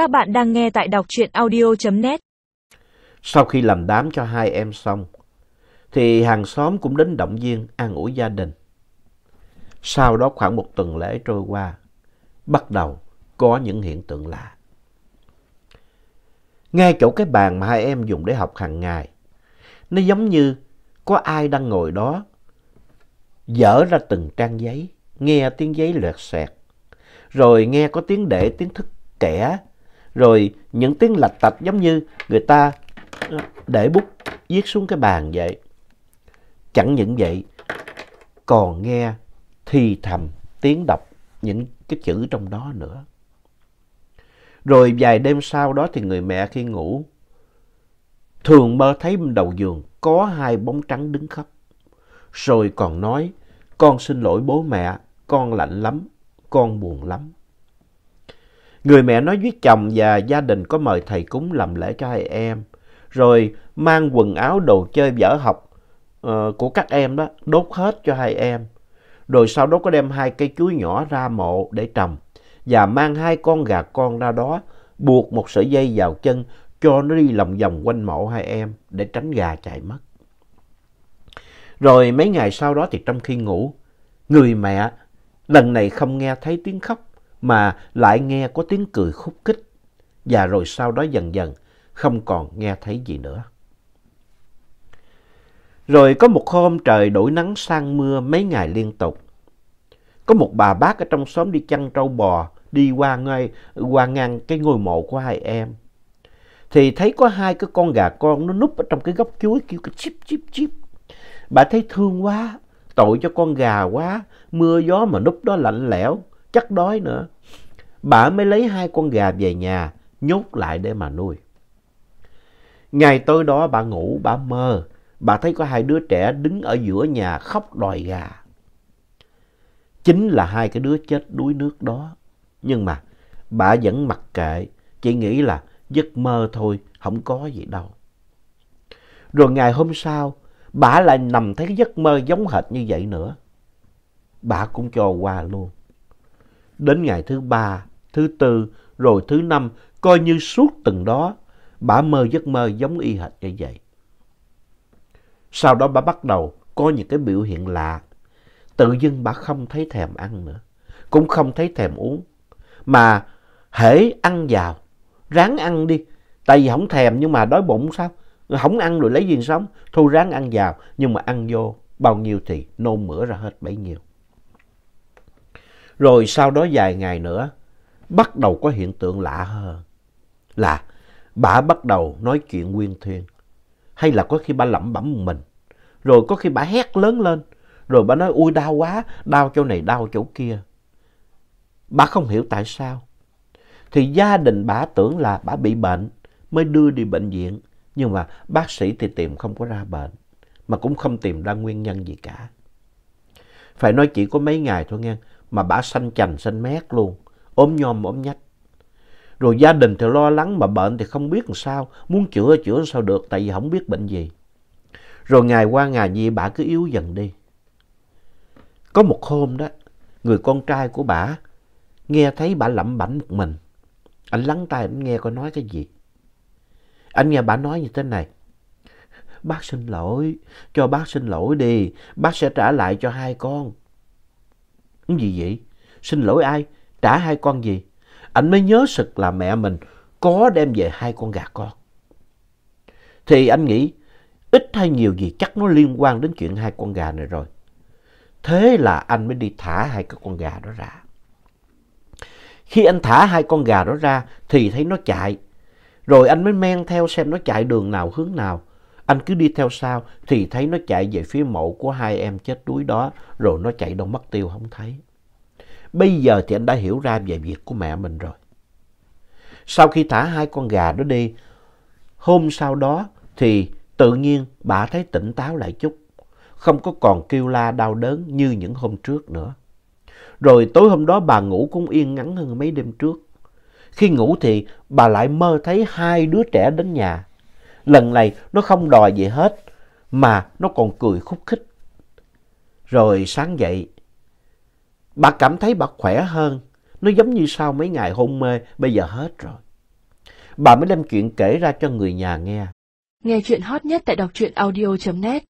Các bạn đang nghe tại đọc truyện audio.net. Sau khi làm đám cho hai em xong, thì hàng xóm cũng đến động viên an ủi gia đình. Sau đó khoảng một tuần lễ trôi qua, bắt đầu có những hiện tượng lạ. Ngay chỗ cái bàn mà hai em dùng để học hàng ngày, nó giống như có ai đang ngồi đó, dở ra từng trang giấy, nghe tiếng giấy lẹt xẹt, rồi nghe có tiếng để tiếng thức kẻ, rồi những tiếng lạch tạch giống như người ta để bút viết xuống cái bàn vậy. Chẳng những vậy, còn nghe thì thầm tiếng đọc những cái chữ trong đó nữa. Rồi vài đêm sau đó thì người mẹ khi ngủ thường mơ thấy đầu giường có hai bóng trắng đứng khóc. Rồi còn nói, con xin lỗi bố mẹ, con lạnh lắm, con buồn lắm. Người mẹ nói với chồng và gia đình có mời thầy cúng làm lễ cho hai em, rồi mang quần áo đồ chơi vở học uh, của các em đó đốt hết cho hai em. Rồi sau đó có đem hai cây chuối nhỏ ra mộ để trồng và mang hai con gà con ra đó buộc một sợi dây vào chân cho nó đi lòng vòng quanh mộ hai em để tránh gà chạy mất. Rồi mấy ngày sau đó thì trong khi ngủ, người mẹ lần này không nghe thấy tiếng khóc mà lại nghe có tiếng cười khúc khích và rồi sau đó dần dần không còn nghe thấy gì nữa. Rồi có một hôm trời đổi nắng sang mưa mấy ngày liên tục. Có một bà bác ở trong xóm đi chăn trâu bò đi qua, ngay, qua ngang cái ngôi mộ của hai em. Thì thấy có hai cái con gà con nó núp ở trong cái góc chuối kêu cái chip chip chip. Bà thấy thương quá, tội cho con gà quá, mưa gió mà núp đó lạnh lẽo, chắc đói nữa. Bà mới lấy hai con gà về nhà, nhốt lại để mà nuôi. Ngày tối đó bà ngủ, bà mơ, bà thấy có hai đứa trẻ đứng ở giữa nhà khóc đòi gà. Chính là hai cái đứa chết đuối nước đó. Nhưng mà bà vẫn mặc kệ, chỉ nghĩ là giấc mơ thôi, không có gì đâu. Rồi ngày hôm sau, bà lại nằm thấy cái giấc mơ giống hệt như vậy nữa. Bà cũng cho qua luôn. Đến ngày thứ ba, thứ tư, rồi thứ năm, coi như suốt từng đó, bà mơ giấc mơ giống y hệt như vậy. Sau đó bà bắt đầu có những cái biểu hiện lạ. Tự dưng bà không thấy thèm ăn nữa, cũng không thấy thèm uống. Mà hễ ăn vào, ráng ăn đi. Tại vì không thèm nhưng mà đói bụng sao? Không ăn rồi lấy gì sống? Thôi ráng ăn vào, nhưng mà ăn vô bao nhiêu thì nôn mửa ra hết bấy nhiêu. Rồi sau đó vài ngày nữa, bắt đầu có hiện tượng lạ hơn. Là bà bắt đầu nói chuyện nguyên thuyên. Hay là có khi bà lẩm bẩm một mình. Rồi có khi bà hét lớn lên. Rồi bà nói ui đau quá, đau chỗ này, đau chỗ kia. Bà không hiểu tại sao. Thì gia đình bà tưởng là bà bị bệnh mới đưa đi bệnh viện. Nhưng mà bác sĩ thì tìm không có ra bệnh. Mà cũng không tìm ra nguyên nhân gì cả. Phải nói chỉ có mấy ngày thôi nghe. Mà bà xanh chành xanh mét luôn. ốm nhom ốm nhách. Rồi gia đình thì lo lắng mà bệnh thì không biết làm sao. Muốn chữa chữa sao được tại vì không biết bệnh gì. Rồi ngày qua ngày gì bà cứ yếu dần đi. Có một hôm đó, người con trai của bà nghe thấy bà lẩm bẩm một mình. Anh lắng tai anh nghe coi nói cái gì. Anh nghe bà nói như thế này. Bác xin lỗi, cho bác xin lỗi đi, bác sẽ trả lại cho hai con. Cái gì vậy? Xin lỗi ai? Trả hai con gì? Anh mới nhớ sực là mẹ mình có đem về hai con gà con. Thì anh nghĩ, ít hay nhiều gì chắc nó liên quan đến chuyện hai con gà này rồi. Thế là anh mới đi thả hai cái con gà đó ra. Khi anh thả hai con gà đó ra thì thấy nó chạy. Rồi anh mới men theo xem nó chạy đường nào, hướng nào. Anh cứ đi theo sau thì thấy nó chạy về phía mộ của hai em chết đuối đó. Rồi nó chạy đâu mất tiêu không thấy. Bây giờ thì anh đã hiểu ra về việc của mẹ mình rồi. Sau khi thả hai con gà đó đi, hôm sau đó thì tự nhiên bà thấy tỉnh táo lại chút. Không có còn kêu la đau đớn như những hôm trước nữa. Rồi tối hôm đó bà ngủ cũng yên ngắn hơn mấy đêm trước. Khi ngủ thì bà lại mơ thấy hai đứa trẻ đến nhà. Lần này nó không đòi gì hết mà nó còn cười khúc khích. Rồi sáng dậy, bà cảm thấy bà khỏe hơn. Nó giống như sau mấy ngày hôn mê, bây giờ hết rồi. bà mới đem chuyện kể ra cho người nhà nghe. Nghe chuyện hot nhất tại đọc truyện audio.net